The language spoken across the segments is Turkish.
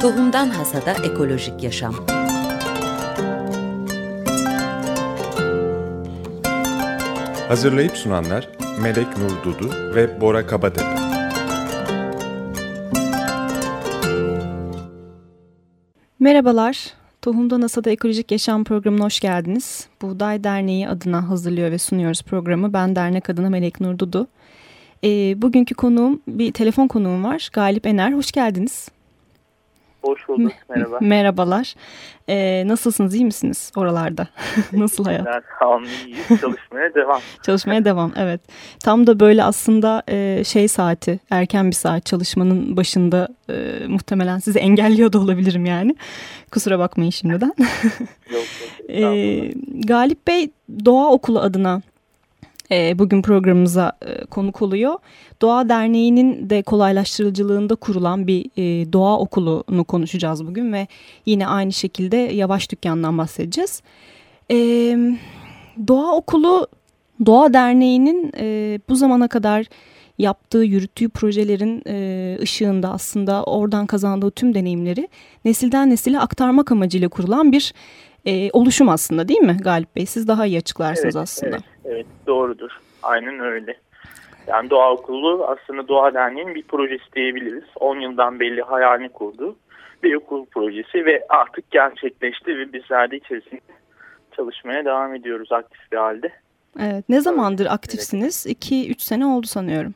Tohumdan Hasada Ekolojik Yaşam Hazırlayıp sunanlar Melek Nur Dudu ve Bora Kabatepe. Merhabalar, Tohumdan Hasada Ekolojik Yaşam programına hoş geldiniz. Buğday Derneği adına hazırlıyor ve sunuyoruz programı. Ben dernek adına Melek Nur Dudu. E, bugünkü konuğum, bir telefon konuğum var. Galip Ener, hoş geldiniz. Hoş bulduk, merhaba. Merhabalar. Ee, nasılsınız, iyi misiniz oralarda? Nasıl hayat? İyiyiz. Çalışmaya devam. Çalışmaya devam, evet. Tam da böyle aslında e, şey saati, erken bir saat çalışmanın başında e, muhtemelen sizi engelliyor da olabilirim yani. Kusura bakmayın şimdiden. yok, yok, e, Galip Bey Doğa Okulu adına e, bugün programımıza e, konuk oluyor. Doğa Derneği'nin de kolaylaştırıcılığında kurulan bir e, doğa okulunu konuşacağız bugün ve yine aynı şekilde Yavaş Dükkan'dan bahsedeceğiz. E, doğa Okulu Doğa Derneği'nin e, bu zamana kadar yaptığı, yürüttüğü projelerin e, ışığında aslında oradan kazandığı tüm deneyimleri nesilden nesile aktarmak amacıyla kurulan bir e, oluşum aslında değil mi Galip Bey? Siz daha iyi açıklarsınız evet, aslında. Evet, evet doğrudur. Aynen öyle. Yani Doğa Okulu aslında Doğa Derneği'nin bir projesi diyebiliriz. 10 yıldan belli hayalini kurdu. Bir okul projesi ve artık gerçekleşti ve bizler de içerisinde çalışmaya devam ediyoruz aktif bir halde. Evet. Ne zamandır aktifsiniz? 2-3 evet. sene oldu sanıyorum.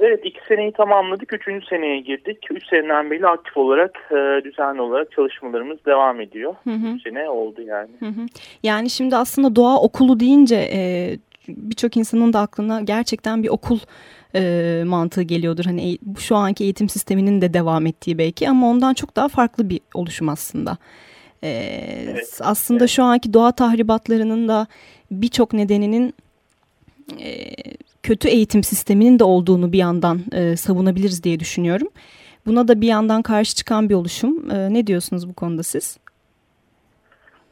Evet iki seneyi tamamladık. Üçüncü seneye girdik. Üç seneden beri aktif olarak e, düzenli olarak çalışmalarımız devam ediyor. Hı hı. Üç sene oldu yani. Hı hı. Yani şimdi aslında doğa okulu deyince e, birçok insanın da aklına gerçekten bir okul e, mantığı geliyordur. Hani şu anki eğitim sisteminin de devam ettiği belki ama ondan çok daha farklı bir oluşum aslında. E, evet. Aslında evet. şu anki doğa tahribatlarının da birçok nedeninin e, kötü eğitim sisteminin de olduğunu bir yandan e, savunabiliriz diye düşünüyorum. Buna da bir yandan karşı çıkan bir oluşum. E, ne diyorsunuz bu konuda siz?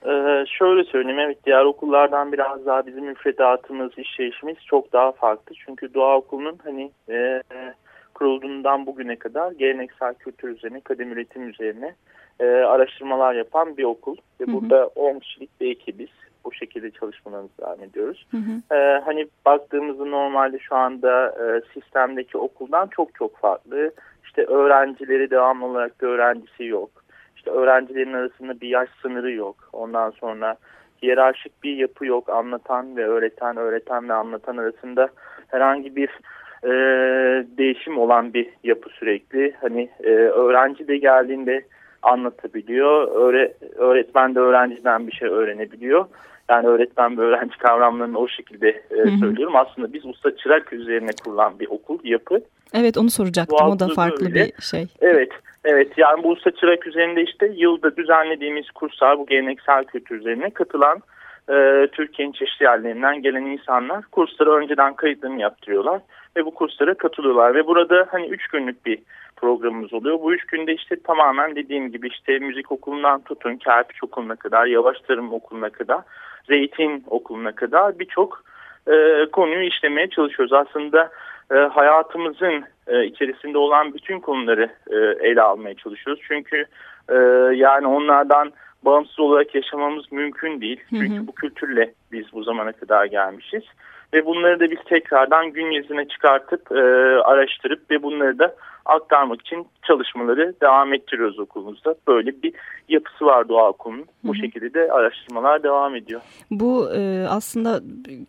Ee, şöyle söyleyeyim evet diğer okullardan biraz daha bizim müfredatımız, işleyişimiz çok daha farklı. Çünkü doğa okulunun hani e, kurulduğundan bugüne kadar geleneksel kültür üzerine, kadim üretim üzerine e, araştırmalar yapan bir okul. Ve hı hı. burada 10 kişilik bir ekibiz bu şekilde çalışmalarımıza devam ediyoruz. Hı hı. Ee, hani baktığımızda normalde şu anda e, sistemdeki okuldan çok çok farklı. İşte öğrencileri devamlı olarak bir öğrencisi yok. İşte öğrencilerin arasında bir yaş sınırı yok. Ondan sonra hiyerarşik bir yapı yok. Anlatan ve öğreten, öğreten ve anlatan arasında herhangi bir e, değişim olan bir yapı sürekli. Hani e, öğrenci de geldiğinde anlatabiliyor. Öğre, öğretmen de öğrenciden bir şey öğrenebiliyor. Yani öğretmen ve öğrenci kavramlarını o şekilde e, söylüyorum. Aslında biz usta çırak üzerine kurulan bir okul, yapı. Evet onu soracaktım. O da farklı öyle. bir şey. Evet. Evet yani bu usta çırak üzerinde işte yılda düzenlediğimiz kurslar bu geleneksel kültür üzerine katılan e, Türkiye'nin çeşitli yerlerinden gelen insanlar kurslara önceden kayıtlarını yaptırıyorlar ve bu kurslara katılıyorlar ve burada hani üç günlük bir programımız oluyor. Bu üç günde işte tamamen dediğim gibi işte müzik okulundan tutun, kerpiç okuluna kadar, yavaş tarım okuluna kadar zeytin okuluna kadar birçok e, konuyu işlemeye çalışıyoruz. Aslında e, hayatımızın e, içerisinde olan bütün konuları e, ele almaya çalışıyoruz. Çünkü e, yani onlardan bağımsız olarak yaşamamız mümkün değil. Çünkü hı bu kültürle biz bu zamana kadar gelmişiz. Ve bunları da biz tekrardan gün yüzüne çıkartıp e, araştırıp ve bunları da aktarmak için çalışmaları devam ettiriyoruz okulumuzda. Böyle bir yapısı var doğa okulunun. Bu şekilde de araştırmalar devam ediyor. Bu e, aslında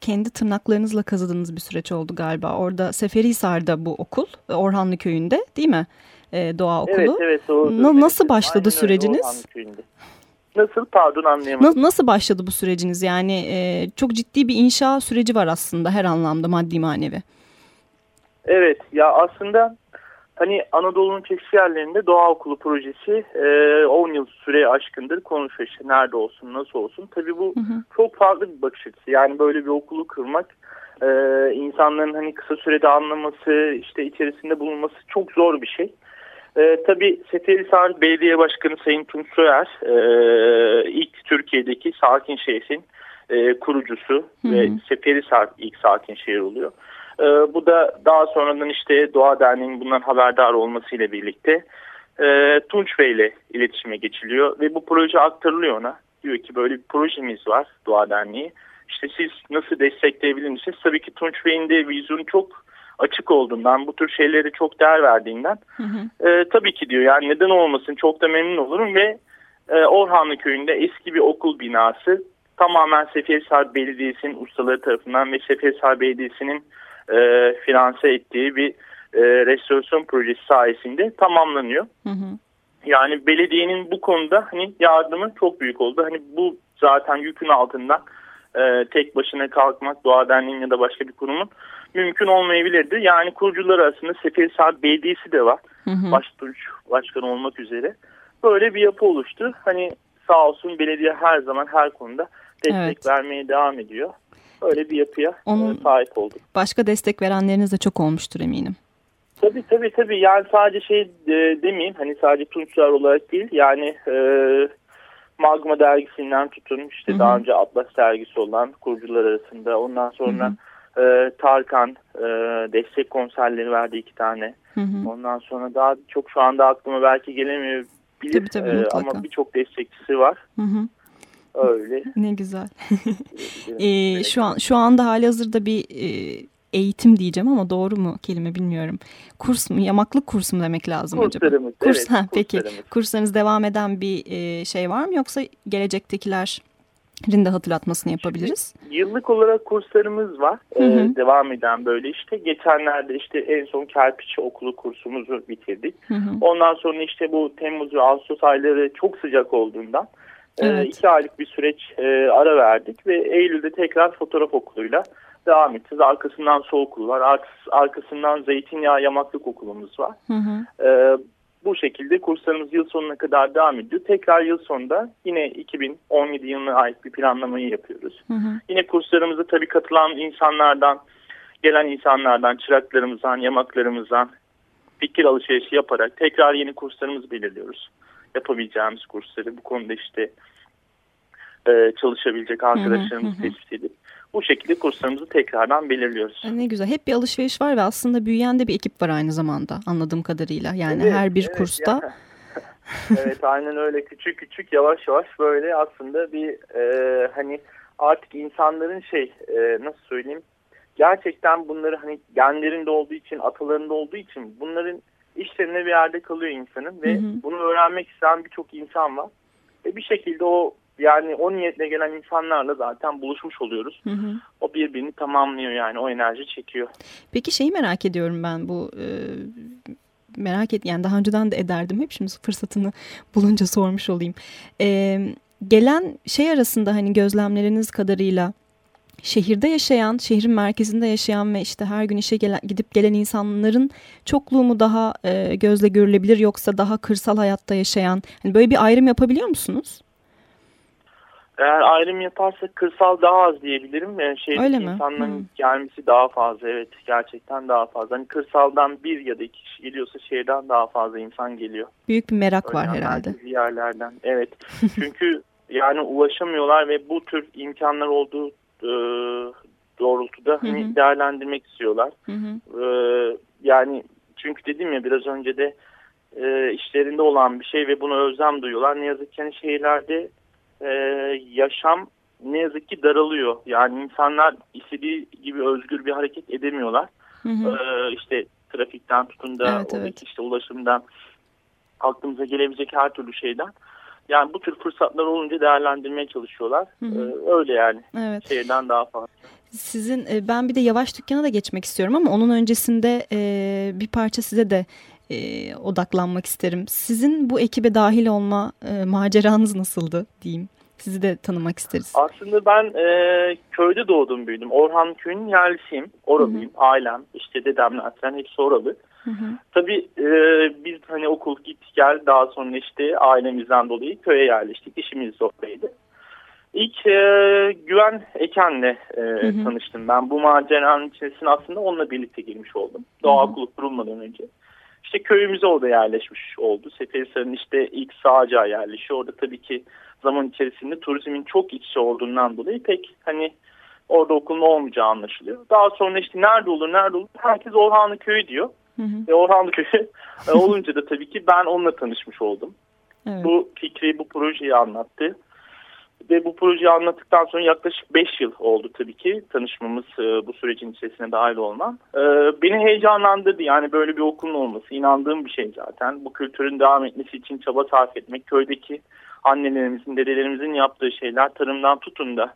kendi tırnaklarınızla kazıdığınız bir süreç oldu galiba. Orada Seferihisar'da bu okul, Orhanlı Köyü'nde değil mi? E, doğa okulu. Evet, evet. Na, nasıl başladı Aynen süreciniz? Nasıl? Pardon anlayamadım. Na, nasıl başladı bu süreciniz? Yani e, çok ciddi bir inşa süreci var aslında her anlamda maddi manevi. Evet ya aslında Hani Anadolu'nun çeşitli yerlerinde doğa okulu projesi e, 10 yıl süre aşkındır konuşuyor işte nerede olsun nasıl olsun. Tabii bu hı hı. çok farklı bir bakış açısı yani böyle bir okulu kırmak e, insanların hani kısa sürede anlaması işte içerisinde bulunması çok zor bir şey. E, tabii Seferihisar Belediye Başkanı Sayın Tunç Soyer e, ilk Türkiye'deki sakin şehrin e, kurucusu hı hı. ve Seferihisar ilk sakin şehir oluyor. E, bu da daha sonradan işte Doğa Derneği'nin bundan haberdar olmasıyla birlikte e, Tunç Bey ile iletişime geçiliyor ve bu proje aktarılıyor ona. Diyor ki böyle bir projemiz var Doğa Derneği. İşte siz nasıl destekleyebilir misiniz? Tabii ki Tunç Bey'in de vizyonu çok açık olduğundan, bu tür şeylere çok değer verdiğinden hı hı. E, tabii ki diyor yani neden olmasın çok da memnun olurum ve e, Orhanlı Köyü'nde eski bir okul binası tamamen Seferihisar Belediyesi'nin ustaları tarafından ve Seferihisar Belediyesi'nin e, finanse ettiği bir e, restorasyon projesi sayesinde tamamlanıyor. Hı hı. Yani belediyenin bu konuda hani yardımı çok büyük oldu. Hani bu zaten yükün altından e, tek başına kalkmak Doğa Derneği'nin ya da başka bir kurumun mümkün olmayabilirdi. Yani kurucular arasında Seferihisar Belediyesi de var. Hı hı. Başturuş başkanı olmak üzere. Böyle bir yapı oluştu. Hani sağ olsun belediye her zaman her konuda destek evet. vermeye devam ediyor. Öyle bir yapıya e, Onun sahip olduk. Başka destek verenleriniz de çok olmuştur eminim. Tabii tabii tabii yani sadece şey e, demeyeyim hani sadece Tunçlar olarak değil yani e, Magma dergisinden tutun işte Hı -hı. daha önce Atlas dergisi olan kurucular arasında ondan sonra Hı -hı. E, Tarkan e, destek konserleri verdi iki tane. Hı -hı. Ondan sonra daha çok şu anda aklıma belki gelemiyor bilir tabii, tabii, e, ama birçok destekçisi var. Hı -hı. Öyle. Ne güzel. ee, şu an şu anda hali hazırda bir e, eğitim diyeceğim ama doğru mu kelime bilmiyorum. Kurs mu yamaklık kursu mu demek lazım Kurslarımız, acaba? Kurs, evet, ha, peki kurslarınız devam eden bir e, şey var mı yoksa gelecektekiler de hatırlatmasını yapabiliriz. Şimdi, yıllık olarak kurslarımız var. Hı hı. Ee, devam eden böyle işte. Geçenlerde işte en son kerpiç okulu kursumuzu bitirdik. Hı hı. Ondan sonra işte bu Temmuz ve Ağustos ayları çok sıcak olduğundan e, evet. e, iki aylık bir süreç e, ara verdik ve Eylül'de tekrar fotoğraf okuluyla devam edeceğiz. Arkasından soğuk okul var. Arkasından zeytinyağı yamaklık okulumuz var. Hı hı. Ee, bu şekilde kurslarımız yıl sonuna kadar devam ediyor. Tekrar yıl sonunda yine 2017 yılına ait bir planlamayı yapıyoruz. Hı hı. Yine kurslarımıza tabii katılan insanlardan, gelen insanlardan, çıraklarımızdan, yamaklarımızdan fikir alışverişi yaparak tekrar yeni kurslarımızı belirliyoruz. Yapabileceğimiz kursları bu konuda işte e, çalışabilecek arkadaşlarımızı tespit edip bu şekilde kurslarımızı tekrardan belirliyoruz. Ne güzel. Hep bir alışveriş var ve aslında büyüyen de bir ekip var aynı zamanda anladığım kadarıyla. Yani evet, her bir evet, kursta. Yani. evet aynen öyle. Küçük küçük yavaş yavaş böyle aslında bir e, hani artık insanların şey e, nasıl söyleyeyim gerçekten bunları hani genlerinde olduğu için atalarında olduğu için bunların işlerine bir yerde kalıyor insanın ve hı hı. bunu öğrenmek isteyen birçok insan var. Ve bir şekilde o yani o niyetle gelen insanlarla zaten buluşmuş oluyoruz. Hı hı. O birbirini tamamlıyor yani o enerji çekiyor. Peki şeyi merak ediyorum ben bu e, merak et yani daha önceden de ederdim hep şimdi fırsatını bulunca sormuş olayım. E, gelen şey arasında hani gözlemleriniz kadarıyla şehirde yaşayan, şehrin merkezinde yaşayan ve işte her gün işe gelen, gidip gelen insanların çokluğu mu daha e, gözle görülebilir yoksa daha kırsal hayatta yaşayan? Hani böyle bir ayrım yapabiliyor musunuz? Eğer ayrım yaparsak kırsal daha az diyebilirim. Yani şehirdeki insanların hmm. gelmesi daha fazla. Evet gerçekten daha fazla. Hani kırsaldan bir ya da iki kişi geliyorsa şehirden daha fazla insan geliyor. Büyük bir merak Öyle var herhalde. Yerlerden. Evet. Çünkü yani ulaşamıyorlar ve bu tür imkanlar olduğu e, doğrultuda hani değerlendirmek istiyorlar. E, yani çünkü dedim ya biraz önce de e, işlerinde olan bir şey ve buna özlem duyuyorlar. Ne yazık ki hani şehirlerde e, yaşam ne yazık ki daralıyor. Yani insanlar istediği gibi özgür bir hareket edemiyorlar. Hı hı. E, işte trafikten tutun da evet, evet. işte ulaşımdan aklımıza gelebilecek her türlü şeyden. Yani bu tür fırsatlar olunca değerlendirmeye çalışıyorlar. Hı hı. Ee, öyle yani. Evet. Şehirden daha fazla. Sizin e, ben bir de yavaş dükkana da geçmek istiyorum ama onun öncesinde e, bir parça size de e, odaklanmak isterim. Sizin bu ekibe dahil olma e, maceranız nasıldı diyeyim? Sizi de tanımak isteriz. Aslında ben e, köyde doğdum büyüdüm. Orhan köyün yerlisiyim. Oralıyım. Hı hı. Ailem, işte dedemler falan hepsi oralı. Hı hı. Tabii e, biz hani okul git gel daha sonra işte ailemizden dolayı köye yerleştik. İşimiz oradaydı. İlk e, Güven Eken'le e, hı hı. tanıştım ben. Bu maceranın içerisine aslında onunla birlikte girmiş oldum. Doğa okulu kurulmadan önce. İşte köyümüze orada yerleşmiş oldu. Seferihisar'ın işte ilk sağacağı yerleşiyor. Orada tabii ki zaman içerisinde turizmin çok iç içe olduğundan dolayı pek hani orada okulun olmayacağı anlaşılıyor. Daha sonra işte nerede olur nerede olur herkes Orhanlı Köyü diyor. Hı hı. Ve Orhanlı Köyü e, olunca da tabii ki ben onunla tanışmış oldum. Evet. Bu fikri, bu projeyi anlattı. Ve bu projeyi anlattıktan sonra yaklaşık 5 yıl oldu tabii ki tanışmamız e, bu sürecin içerisine dahil olmam. E, beni heyecanlandırdı yani böyle bir okulun olması inandığım bir şey zaten. Bu kültürün devam etmesi için çaba sarf etmek köydeki annelerimizin, dedelerimizin yaptığı şeyler tarımdan tutun da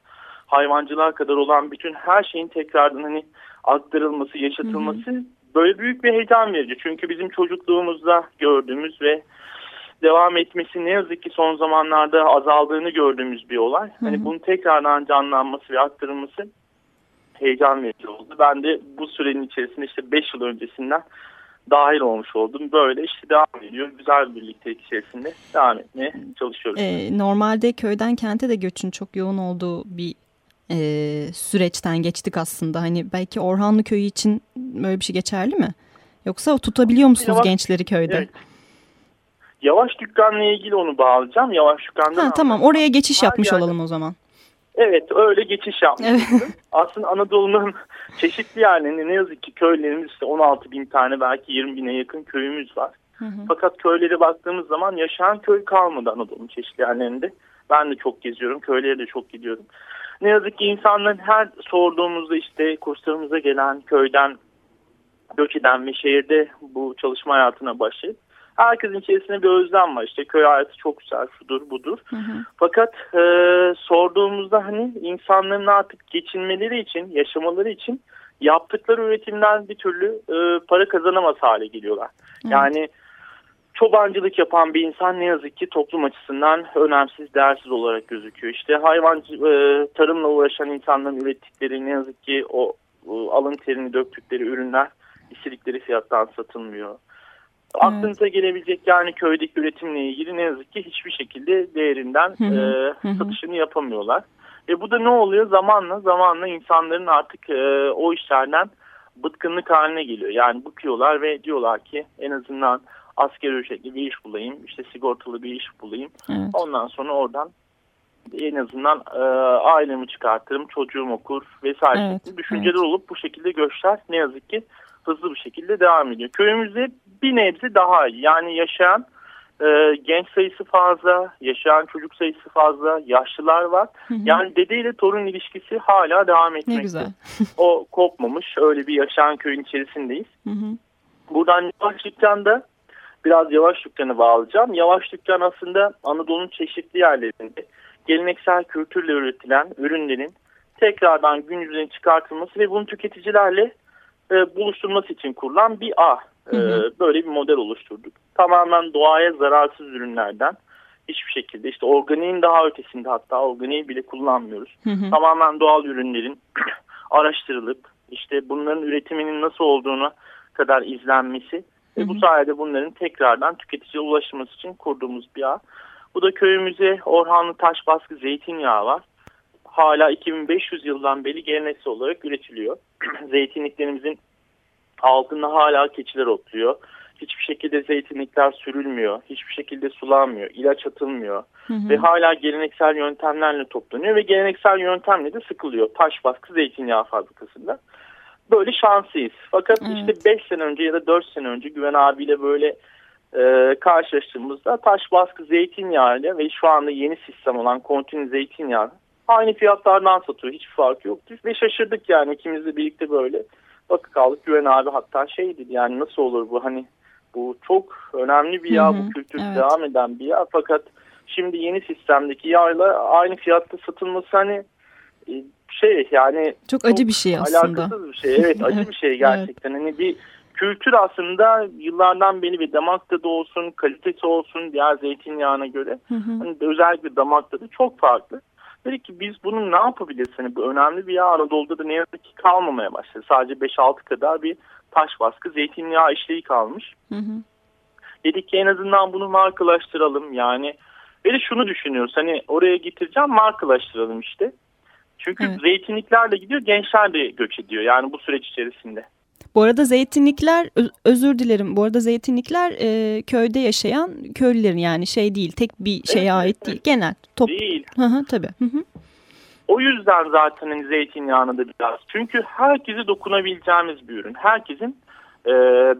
hayvancılığa kadar olan bütün her şeyin tekrardan hani aktarılması, yaşatılması hı hı. böyle büyük bir heyecan verici. Çünkü bizim çocukluğumuzda gördüğümüz ve devam etmesi ne yazık ki son zamanlarda azaldığını gördüğümüz bir olay. Hı hı. Hani bunun tekrardan canlanması ve aktarılması heyecan verici oldu. Ben de bu sürenin içerisinde işte 5 yıl öncesinden dahil olmuş oldum. Böyle işte devam ediyor. Güzel bir birliktelik içerisinde devam etmeye çalışıyoruz. Ee, normalde köyden kente de göçün çok yoğun olduğu bir e, süreçten geçtik aslında. Hani belki Orhanlı köyü için böyle bir şey geçerli mi? Yoksa tutabiliyor musunuz Yavaş, gençleri köyde? Evet. Yavaş dükkanla ilgili onu bağlayacağım. Yavaş dükkandan ha, Tamam oraya geçiş yapmış yani, olalım o zaman. Evet öyle geçiş yapmıştım. Evet. Aslında Anadolu'nun çeşitli yerlerinde ne yazık ki köylerimiz işte 16 bin tane belki 20 bine yakın köyümüz var. Hı hı. Fakat köylere baktığımız zaman yaşayan köy kalmadı Anadolu'nun çeşitli yerlerinde. Ben de çok geziyorum, köylere de çok gidiyorum. Ne yazık ki insanların her sorduğumuzda işte kurslarımıza gelen köyden göç eden ve şehirde bu çalışma hayatına başlayıp herkesin içerisinde bir özlem var. İşte köy hayatı çok güzel, şudur budur. Hı hı. Fakat e, sorduğumuzda hani insanların artık geçinmeleri için, yaşamaları için yaptıkları üretimden bir türlü e, para kazanamaz hale geliyorlar. Hı. Yani çobancılık yapan bir insan ne yazık ki toplum açısından önemsiz, değersiz olarak gözüküyor. İşte hayvancı, e, tarımla uğraşan insanların ürettikleri ne yazık ki o e, alın terini döktükleri ürünler istedikleri fiyattan satılmıyor. Aklınıza gelebilecek yani köydeki üretimle ilgili ne yazık ki hiçbir şekilde değerinden. E, satışını yapamıyorlar. E bu da ne oluyor? Zamanla zamanla insanların artık e, o işlerden bıtkınlık haline geliyor. Yani bıkıyorlar ve diyorlar ki en azından asker ücretli bir iş bulayım, işte sigortalı bir iş bulayım. Evet. Ondan sonra oradan en azından e, ailemi çıkartırım, çocuğum okur vesaire evet. düşünceler evet. olup bu şekilde göçler ne yazık ki hızlı bir şekilde devam ediyor. Köyümüzde bir nebze daha iyi. Yani yaşayan e, genç sayısı fazla, yaşayan çocuk sayısı fazla, yaşlılar var. Hı hı. Yani dede ile torun ilişkisi hala devam etmekte. Ne güzel. o kopmamış. Öyle bir yaşayan köyün içerisindeyiz. Hı hı. Buradan yavaşlıktan da biraz yavaş dükkanı bağlayacağım. Yavaş dükkan aslında Anadolu'nun çeşitli yerlerinde geleneksel kültürle üretilen ürünlerin tekrardan gün yüzüne çıkartılması ve bunu tüketicilerle e, buluşturması için kurulan bir ağ. E, böyle bir model oluşturduk. Tamamen doğaya zararsız ürünlerden hiçbir şekilde işte organiğin daha ötesinde hatta organiği bile kullanmıyoruz. Hı hı. Tamamen doğal ürünlerin araştırılıp işte bunların üretiminin nasıl olduğuna kadar izlenmesi ve bu sayede bunların tekrardan tüketiciye ulaşılması için kurduğumuz bir ağ. Bu da köyümüze Orhanlı taş baskı zeytinyağı var. Hala 2500 yıldan beri geleneksel olarak üretiliyor. Zeytinliklerimizin altında hala keçiler otluyor. Hiçbir şekilde zeytinlikler sürülmüyor. Hiçbir şekilde sulanmıyor. ilaç atılmıyor. Hı hı. Ve hala geleneksel yöntemlerle toplanıyor ve geleneksel yöntemle de sıkılıyor. Taş baskı zeytinyağı fabrikasında böyle şanslıyız. Fakat evet. işte 5 sene önce ya da 4 sene önce Güven abiyle böyle e, karşılaştığımızda taş baskı zeytinyağı ile ve şu anda yeni sistem olan kontinu zeytinyağı aynı fiyatlardan satıyor. Hiç farkı yoktu. Ve şaşırdık yani ikimiz de birlikte böyle bakı kaldık. Güven abi hatta şey dedi yani nasıl olur bu hani bu çok önemli bir yağ. Hı hı, bu kültür evet. devam eden bir yağ. Fakat şimdi yeni sistemdeki yağla aynı fiyatta satılması hani e, şey yani çok acı bir şey aslında. Alakasız bir şey. Evet acı bir şey gerçekten. evet. Hani bir kültür aslında yıllardan beri bir damakta da olsun, kalitesi olsun diğer zeytinyağına göre hı hı. Hani özellikle damakta da çok farklı. Dedik ki biz bunu ne yapabiliriz? Hani bu önemli bir yağ Anadolu'da da ne yazık ki kalmamaya başladı. Sadece 5-6 kadar bir taş baskı zeytinyağı işleyi kalmış. Hı hı. Dedik ki en azından bunu markalaştıralım. Yani ve şunu düşünüyoruz hani oraya getireceğim markalaştıralım işte. Çünkü evet. zeytinliklerle gidiyor gençler de göç ediyor yani bu süreç içerisinde. Bu arada zeytinlikler özür dilerim bu arada zeytinlikler e, köyde yaşayan köylülerin yani şey değil tek bir şeye evet, ait evet. değil genel. Top... Değil. Hı hı, tabii. Hı hı. O yüzden zaten hani zeytinyağını da biraz çünkü herkese dokunabileceğimiz bir ürün herkesin e,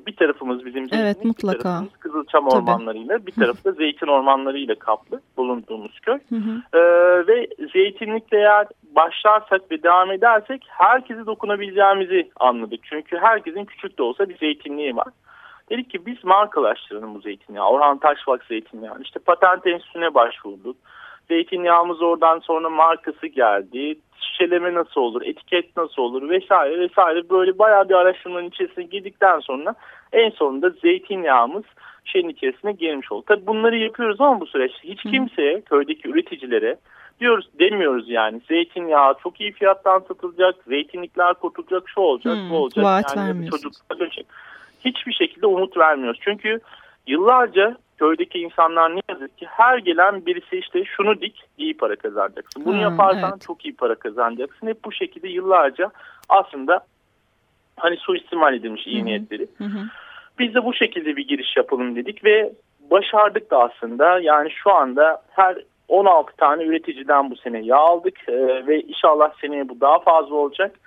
bir tarafımız bizim zeytinlik, evet, mutlaka. bir tarafımız Kızılçam Tabii. ormanlarıyla, bir tarafı da zeytin ormanlarıyla kaplı bulunduğumuz köy. Hı hı. E, ve zeytinlikle eğer başlarsak ve devam edersek herkese dokunabileceğimizi anladık. Çünkü herkesin küçük de olsa bir zeytinliği var. Dedik ki biz markalaştıralım bu zeytinyağı. Orhan Taşbak zeytinyağı. İşte patent enstitüsüne başvurduk. Zeytinyağımız oradan sonra markası geldi. Şişeleme nasıl olur, etiket nasıl olur vesaire vesaire böyle bayağı bir araştırmanın içerisine girdikten sonra en sonunda zeytinyağımız şeyin içerisine girmiş oldu. Tabii bunları yapıyoruz ama bu süreçte hiç kimseye, köydeki üreticilere diyoruz demiyoruz yani. Zeytinyağı çok iyi fiyattan satılacak, zeytinlikler kurtulacak, şu olacak, hmm, bu olacak. Vaat yani çocuklar dönecek. Hiçbir şekilde umut vermiyoruz. Çünkü yıllarca köydeki insanlar ne yazık ki her gelen birisi işte şunu dik iyi para kazanacaksın. Bunu hmm, yaparsan evet. çok iyi para kazanacaksın. Hep bu şekilde yıllarca aslında hani suistimal edilmiş iyi niyetleri. Hı hı. Biz de bu şekilde bir giriş yapalım dedik ve başardık da aslında. Yani şu anda her 16 tane üreticiden bu sene yağ aldık ee, ve inşallah seneye bu daha fazla olacak.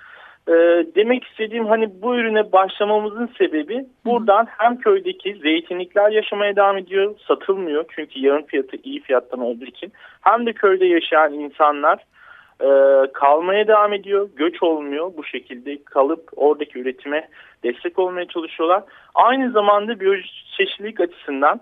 Ee, demek istediğim hani bu ürüne başlamamızın sebebi buradan hem köydeki zeytinlikler yaşamaya devam ediyor, satılmıyor çünkü yağın fiyatı iyi fiyattan olduğu için hem de köyde yaşayan insanlar e, kalmaya devam ediyor, göç olmuyor bu şekilde kalıp oradaki üretime destek olmaya çalışıyorlar. Aynı zamanda biyolojik çeşitlilik açısından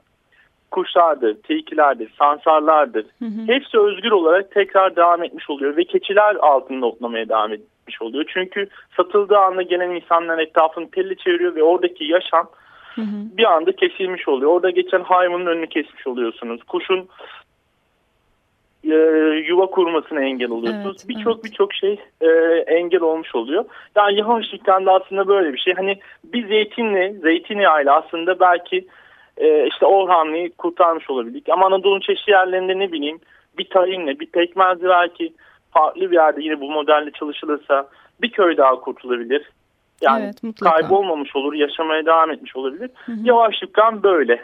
kuşlardır, tilkilerdir, sansarlardır. Hı hı. Hepsi özgür olarak tekrar devam etmiş oluyor ve keçiler altında otlamaya devam etmiş oluyor. Çünkü satıldığı anda gelen insanlar etrafını telle çeviriyor ve oradaki yaşam hı hı. bir anda kesilmiş oluyor. Orada geçen hayvanın önünü kesmiş oluyorsunuz. Kuşun e, yuva kurmasına engel oluyorsunuz. Evet, birçok evet. birçok şey e, engel olmuş oluyor. Yani yavaşlıktan da aslında böyle bir şey. Hani bir zeytinle, zeytinyağıyla aslında belki e, işte Orhanlı'yı kurtarmış olabildik. Ama Anadolu'nun çeşitli yerlerinde ne bileyim bir tahinle, bir pekmezle belki farklı bir yerde yine bu modelle çalışılırsa bir köy daha kurtulabilir. Yani evet, kaybolmamış olur, yaşamaya devam etmiş olabilir. Hı hı. Yavaş dükkan böyle.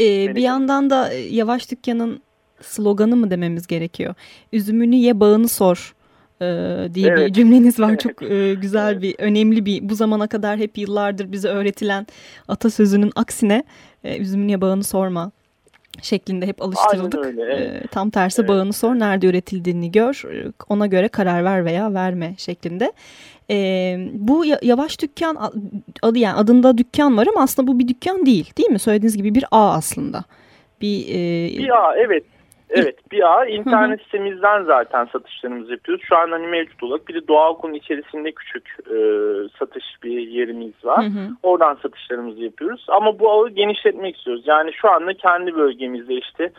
Ee, bir yandan da e, yavaş dükkanın sloganı mı dememiz gerekiyor? Üzümünü ye bağını sor e, diye evet. bir cümleniz var. Çok e, güzel evet. bir, önemli bir bu zamana kadar hep yıllardır bize öğretilen atasözünün aksine e, üzümün ya bağını sorma şeklinde hep alıştırıldık. Öyle, evet. e, tam tersi evet. bağını sor, nerede üretildiğini gör, ona göre karar ver veya verme şeklinde. E, bu yavaş dükkan adı yani adında dükkan var ama aslında bu bir dükkan değil, değil mi? Söylediğiniz gibi bir ağ aslında. Bir, e, bir ağ evet. Evet bir ağ internet sitemizden zaten satışlarımızı yapıyoruz. Şu an hani mevcut olarak bir de Doğa Okul'un içerisinde küçük e, satış bir yerimiz var. Hı hı. Oradan satışlarımızı yapıyoruz. Ama bu ağı genişletmek istiyoruz. Yani şu anda kendi bölgemizde işte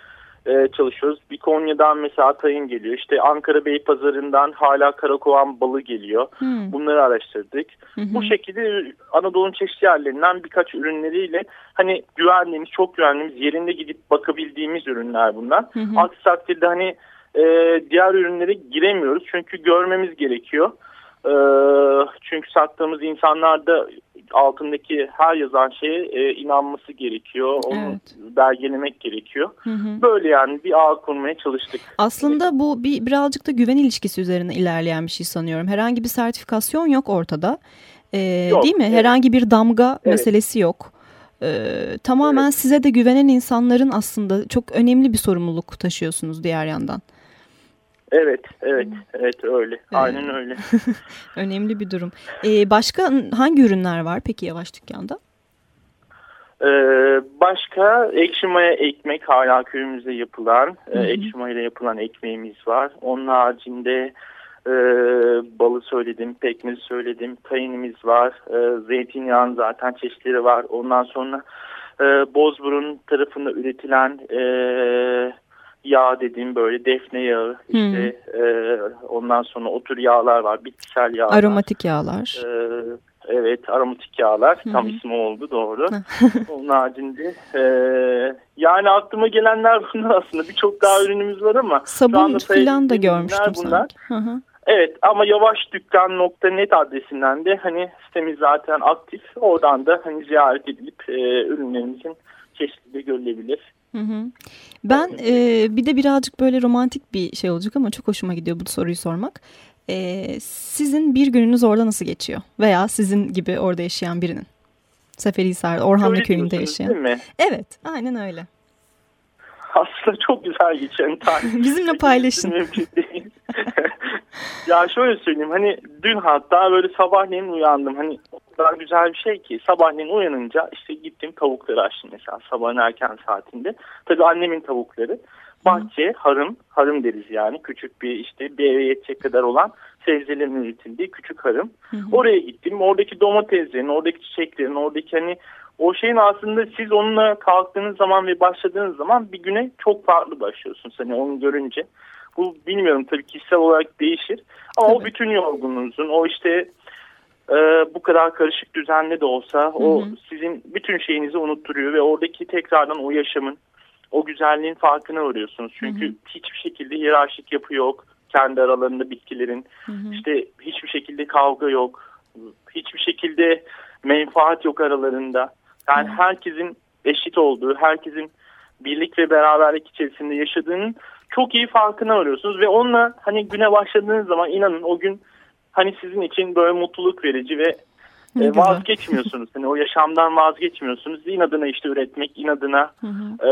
e, çalışıyoruz. Bir Konya'dan mesela tayın geliyor. İşte Ankara Bey Pazarından hala karakovan balı geliyor. Hmm. Bunları araştırdık. Hmm. Bu şekilde Anadolu'nun çeşitli yerlerinden birkaç ürünleriyle hani güvendiğimiz, çok güvendiğimiz, yerinde gidip bakabildiğimiz ürünler bunlar. Hmm. Aksi takdirde hani e, diğer ürünlere giremiyoruz. Çünkü görmemiz gerekiyor. E, çünkü sattığımız insanlarda altındaki her yazan şeye e, inanması gerekiyor. Onu evet. belgelemek gerekiyor. Hı hı. Böyle yani bir ağ kurmaya çalıştık. Aslında bu bir birazcık da güven ilişkisi üzerine ilerleyen bir şey sanıyorum. Herhangi bir sertifikasyon yok ortada. Ee, yok, değil mi? Evet. Herhangi bir damga evet. meselesi yok. Ee, tamamen evet. size de güvenen insanların aslında çok önemli bir sorumluluk taşıyorsunuz diğer yandan. Evet, evet, evet öyle. Aynen öyle. Önemli bir durum. Ee, başka hangi ürünler var peki Yavaş Dükkan'da? Ee, başka ekşi maya ekmek hala köyümüzde yapılan, hı hı. E, ekşi maya ile yapılan ekmeğimiz var. Onun haricinde e, balı söyledim, pekmezi söyledim, tayinimiz var, e, zeytinyağın zaten çeşitleri var. Ondan sonra e, Bozburun tarafında üretilen e, yağ dediğim böyle defne yağı işte hmm. e, ondan sonra otur yağlar var bitkisel yağlar. Aromatik yağlar. E, evet aromatik yağlar hmm. tam ismi oldu doğru. Onun haricinde e, yani aklıma gelenler bunlar aslında birçok daha ürünümüz var ama. Sabun falan da görmüştüm bunlar. sanki. Evet ama yavaşdükkan.net adresinden de hani sitemiz zaten aktif. Oradan da hani ziyaret edilip e, ürünlerimizin çeşitli görülebilir. Hı hı. Ben e, bir de birazcık böyle romantik bir şey olacak ama çok hoşuma gidiyor bu soruyu sormak. E, sizin bir gününüz orada nasıl geçiyor? Veya sizin gibi orada yaşayan birinin? Seferihisar, Orhanlı Öyle köyünde yaşayan. Değil mi? Evet, aynen öyle. Aslında çok güzel geçen tarih. Bizimle paylaşın. Ya şöyle söyleyeyim hani dün hatta böyle sabahleyin uyandım. Hani kadar güzel bir şey ki sabahleyin uyanınca işte gittim tavukları açtım mesela sabahın erken saatinde. Tabii annemin tavukları. Bahçe, harım, harım deriz yani küçük bir işte bir eve yetecek kadar olan sebzelerin üretildiği küçük harım. Oraya gittim. Oradaki domateslerin, oradaki çiçeklerin, oradaki hani o şeyin aslında siz onunla kalktığınız zaman ve başladığınız zaman bir güne çok farklı başlıyorsunuz. Hani onu görünce. Bu bilmiyorum tabii kişisel olarak değişir. Ama Tabii. o bütün yorgunluğunuzun, o işte e, bu kadar karışık düzenli de olsa o Hı hı. sizin bütün şeyinizi unutturuyor ve oradaki tekrardan o yaşamın, o güzelliğin farkına varıyorsunuz. Çünkü hiçbir şekilde hiyerarşik yapı yok. Kendi aralarında bitkilerin. İşte hiçbir şekilde kavga yok. Hiçbir şekilde menfaat yok aralarında. Yani herkesin eşit olduğu, herkesin birlik ve beraberlik içerisinde yaşadığının çok iyi farkına varıyorsunuz ve onunla hani güne başladığınız zaman inanın o gün hani sizin için böyle mutluluk verici ve e, vazgeçmiyorsunuz. Hani o yaşamdan vazgeçmiyorsunuz. İnadına işte üretmek, inadına Hı hı. e,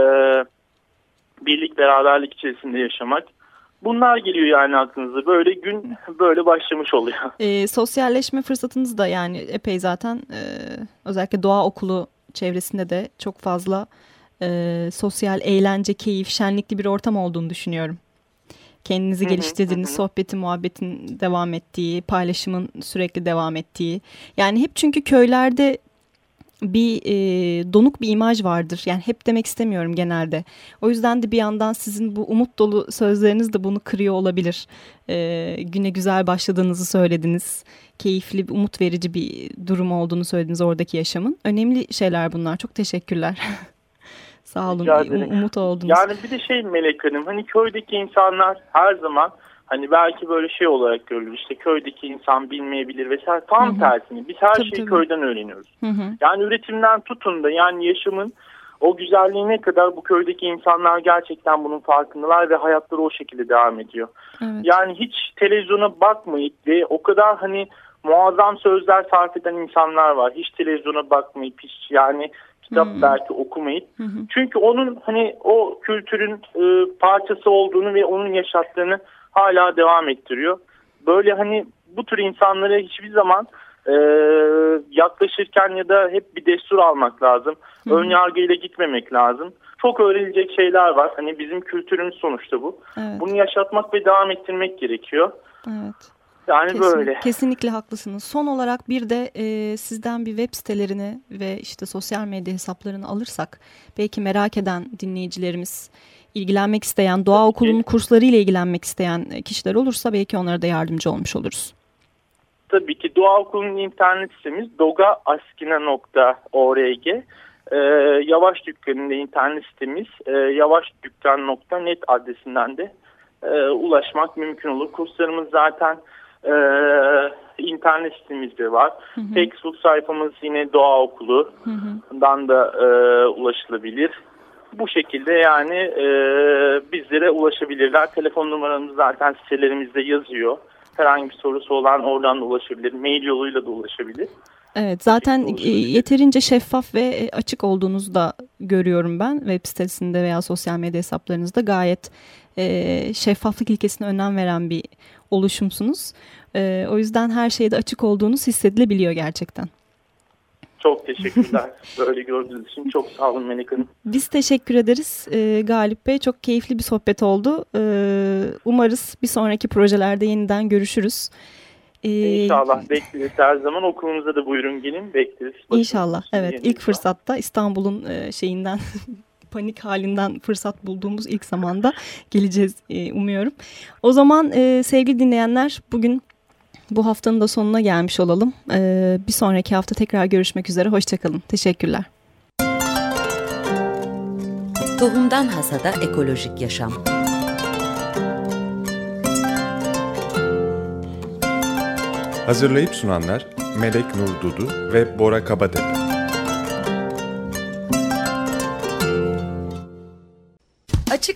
birlik beraberlik içerisinde yaşamak. Bunlar geliyor yani aklınıza. Böyle gün böyle başlamış oluyor. E, sosyalleşme fırsatınız da yani epey zaten e, özellikle doğa okulu çevresinde de çok fazla e, sosyal eğlence, keyif, şenlikli bir ortam olduğunu düşünüyorum. Kendinizi geliştirdiğiniz, sohbetin, muhabbetin devam ettiği, paylaşımın sürekli devam ettiği. Yani hep çünkü köylerde bir e, donuk bir imaj vardır. Yani hep demek istemiyorum genelde. O yüzden de bir yandan sizin bu umut dolu sözleriniz de bunu kırıyor olabilir. E, güne güzel başladığınızı söylediniz. Keyifli, umut verici bir durum olduğunu söylediniz oradaki yaşamın. Önemli şeyler bunlar. Çok teşekkürler. Sağ olun. Um- umut oldunuz. Yani bir de şey Melek Hanım hani köydeki insanlar her zaman hani belki böyle şey olarak görülür işte köydeki insan bilmeyebilir vesaire tam Hı hı. tersini biz her Tabii, şeyi tabii. köyden öğreniyoruz. Hı hı. Yani üretimden tutun da yani yaşamın o güzelliğine kadar bu köydeki insanlar gerçekten bunun farkındalar ve hayatları o şekilde devam ediyor. Evet. Yani hiç televizyona bakmayıp ve o kadar hani muazzam sözler sarf eden insanlar var. Hiç televizyona bakmayıp hiç yani kitap Hmm. belki okumayıp. Hı hı. Çünkü onun hani o kültürün e, parçası olduğunu ve onun yaşattığını hala devam ettiriyor. Böyle hani bu tür insanlara hiçbir zaman e, yaklaşırken ya da hep bir destur almak lazım. Hı hı. Ön yargıyla gitmemek lazım. Çok öğrenilecek şeyler var. Hani bizim kültürümüz sonuçta bu. Evet. Bunu yaşatmak ve devam ettirmek gerekiyor. Evet. Yani Kesin- böyle. Kesinlikle haklısınız. Son olarak bir de e, sizden bir web sitelerini ve işte sosyal medya hesaplarını alırsak belki merak eden dinleyicilerimiz ilgilenmek isteyen, doğa okulunun kursları ile ilgilenmek isteyen kişiler olursa belki onlara da yardımcı olmuş oluruz. Tabii ki Doğa Okulu'nun internet sitemiz dogaaskina.org. Ee, Yavaş Dükkan'ın da internet sitemiz e, yavaşdükkan.net adresinden de e, ulaşmak mümkün olur. Kurslarımız zaten e, internet sitemizde var. Facebook sayfamız yine Doğa Okulu'dan da e, ulaşılabilir. Bu şekilde yani e, bizlere ulaşabilirler. Telefon numaramız zaten sitelerimizde yazıyor. Herhangi bir sorusu olan oradan da ulaşabilir. Mail yoluyla da ulaşabilir. Evet zaten e, yeterince şeffaf ve e, açık olduğunuzu da görüyorum ben web sitesinde veya sosyal medya hesaplarınızda gayet e, şeffaflık ilkesine önem veren bir oluşumsunuz. E, o yüzden her şeyde açık olduğunuz hissedilebiliyor gerçekten. Çok teşekkürler. Böyle gördüğünüz için çok sağ olun Melek Hanım. Biz teşekkür ederiz e, Galip Bey. Çok keyifli bir sohbet oldu. E, umarız bir sonraki projelerde yeniden görüşürüz. E, İnşallah bekleriz her zaman. Okulumuza da buyurun gelin bekleriz. İnşallah. Başınız Evet yeriniz ilk fırsatta İstanbul'un e, şeyinden panik halinden fırsat bulduğumuz ilk zamanda geleceğiz e, umuyorum. O zaman e, sevgili dinleyenler bugün bu haftanın da sonuna gelmiş olalım. E, bir sonraki hafta tekrar görüşmek üzere. Hoşçakalın. Teşekkürler. Tohumdan Hasada Ekolojik Yaşam Hazırlayıp sunanlar Melek Nur Dudu ve Bora Kabatepe.